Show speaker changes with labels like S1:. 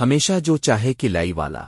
S1: ہمیشہ جو چاہے کہ لائی والا۔